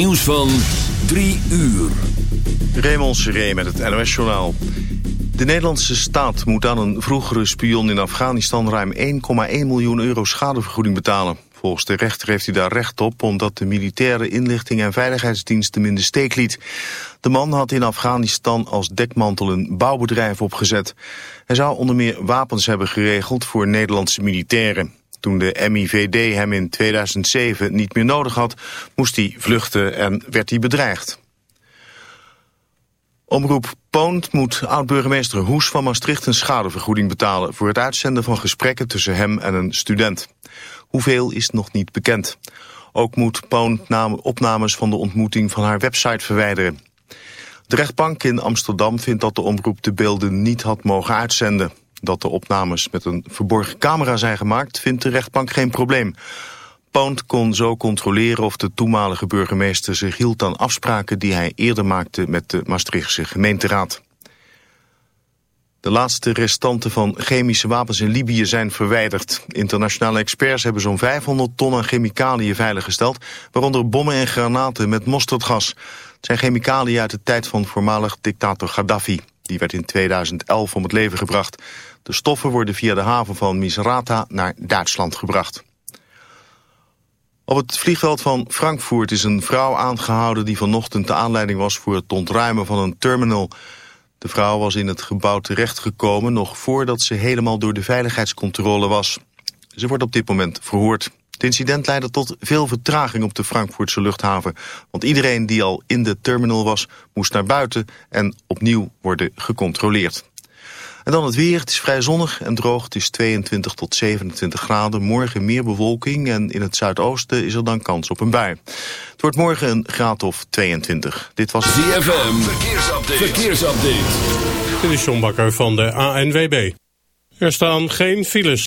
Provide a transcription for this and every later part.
Nieuws van 3 uur. Raymond Seré met het NOS-journaal. De Nederlandse staat moet aan een vroegere spion in Afghanistan... ruim 1,1 miljoen euro schadevergoeding betalen. Volgens de rechter heeft hij daar recht op... omdat de militaire inlichting en veiligheidsdienst hem in de steek liet. De man had in Afghanistan als dekmantel een bouwbedrijf opgezet. Hij zou onder meer wapens hebben geregeld voor Nederlandse militairen. Toen de MIVD hem in 2007 niet meer nodig had, moest hij vluchten en werd hij bedreigd. Omroep Poont moet oud-burgemeester Hoes van Maastricht een schadevergoeding betalen voor het uitzenden van gesprekken tussen hem en een student. Hoeveel is nog niet bekend. Ook moet Poont opnames van de ontmoeting van haar website verwijderen. De rechtbank in Amsterdam vindt dat de omroep de beelden niet had mogen uitzenden. Dat de opnames met een verborgen camera zijn gemaakt, vindt de rechtbank geen probleem. Poont kon zo controleren of de toenmalige burgemeester zich hield aan afspraken die hij eerder maakte met de Maastrichtse gemeenteraad. De laatste restanten van chemische wapens in Libië zijn verwijderd. Internationale experts hebben zo'n 500 ton chemicaliën veiliggesteld, waaronder bommen en granaten met mosterdgas. Het zijn chemicaliën uit de tijd van voormalig dictator Gaddafi. Die werd in 2011 om het leven gebracht. De stoffen worden via de haven van Misrata naar Duitsland gebracht. Op het vliegveld van Frankfurt is een vrouw aangehouden... die vanochtend de aanleiding was voor het ontruimen van een terminal. De vrouw was in het gebouw terechtgekomen... nog voordat ze helemaal door de veiligheidscontrole was. Ze wordt op dit moment verhoord. Het incident leidde tot veel vertraging op de Frankfurtse luchthaven. Want iedereen die al in de terminal was, moest naar buiten en opnieuw worden gecontroleerd. En dan het weer. Het is vrij zonnig en droog. Het is 22 tot 27 graden. Morgen meer bewolking en in het zuidoosten is er dan kans op een bui. Het wordt morgen een graad of 22. Dit was ZFM. Verkeersupdate. Verkeersupdate. Dit is John Bakker van de ANWB. Er staan geen files.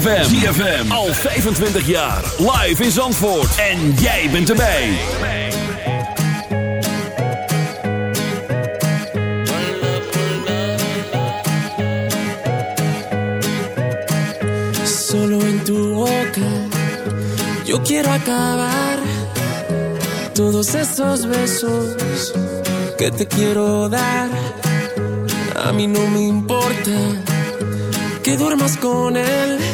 ZFM. Al 25 jaar. Live in Zandvoort. En jij bent erbij. Solo in tu boca. Yo quiero acabar. Todos esos besos. Que te quiero dar. A mí no me importa. Que duermas con él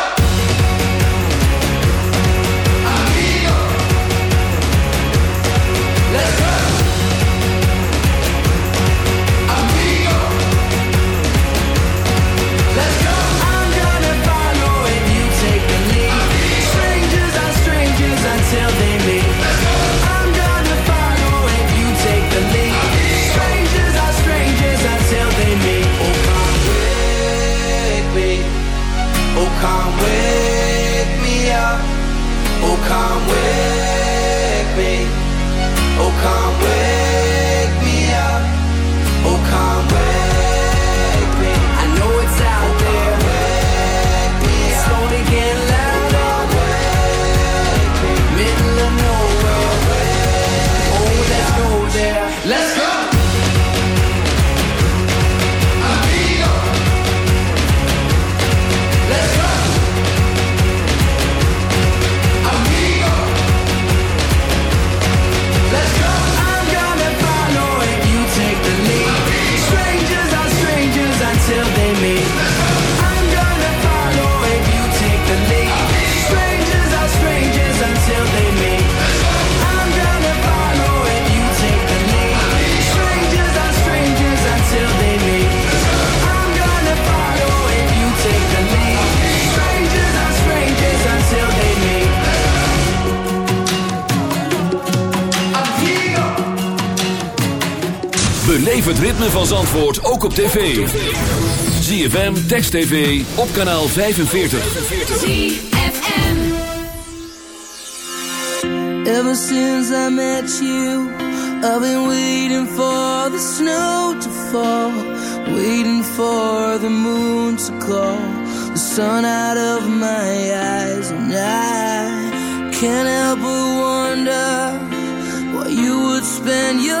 away op tv. ZFM, Text TV, op kanaal 45. ZFM Ever since I met you, I've been waiting for the snow to fall. Waiting for the moon to call. The sun out of my eyes and I can't help but wonder why you would spend your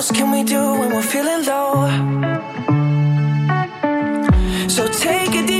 else can we do when we're feeling low? So take a deep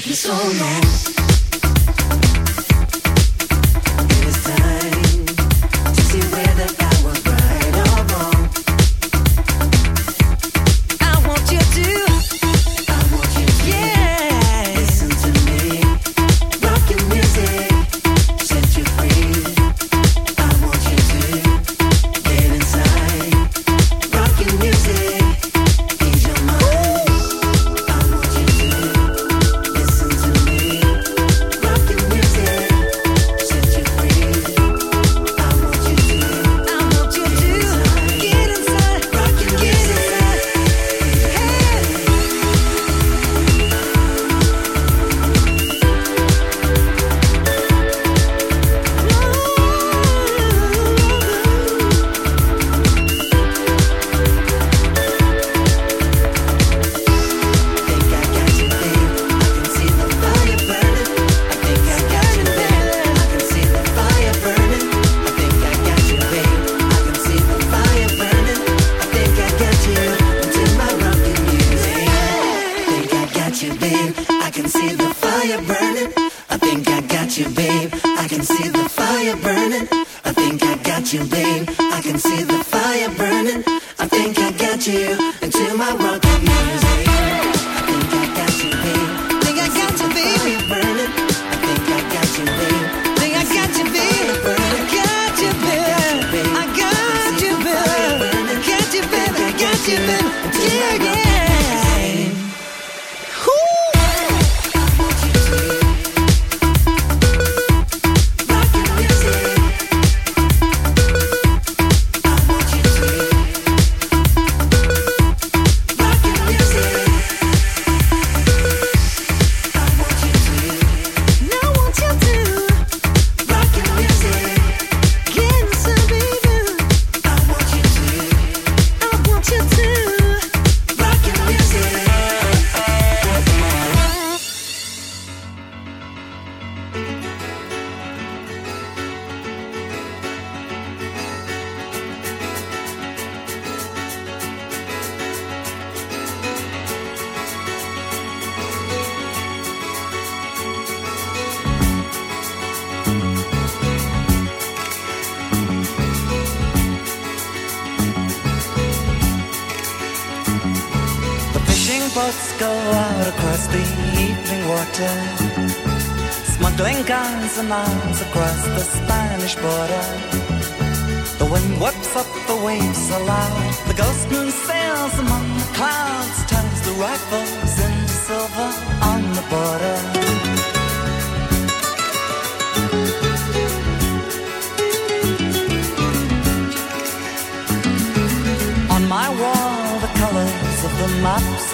took me so long. you be?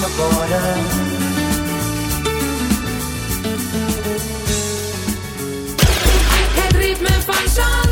The border. Het ritme van.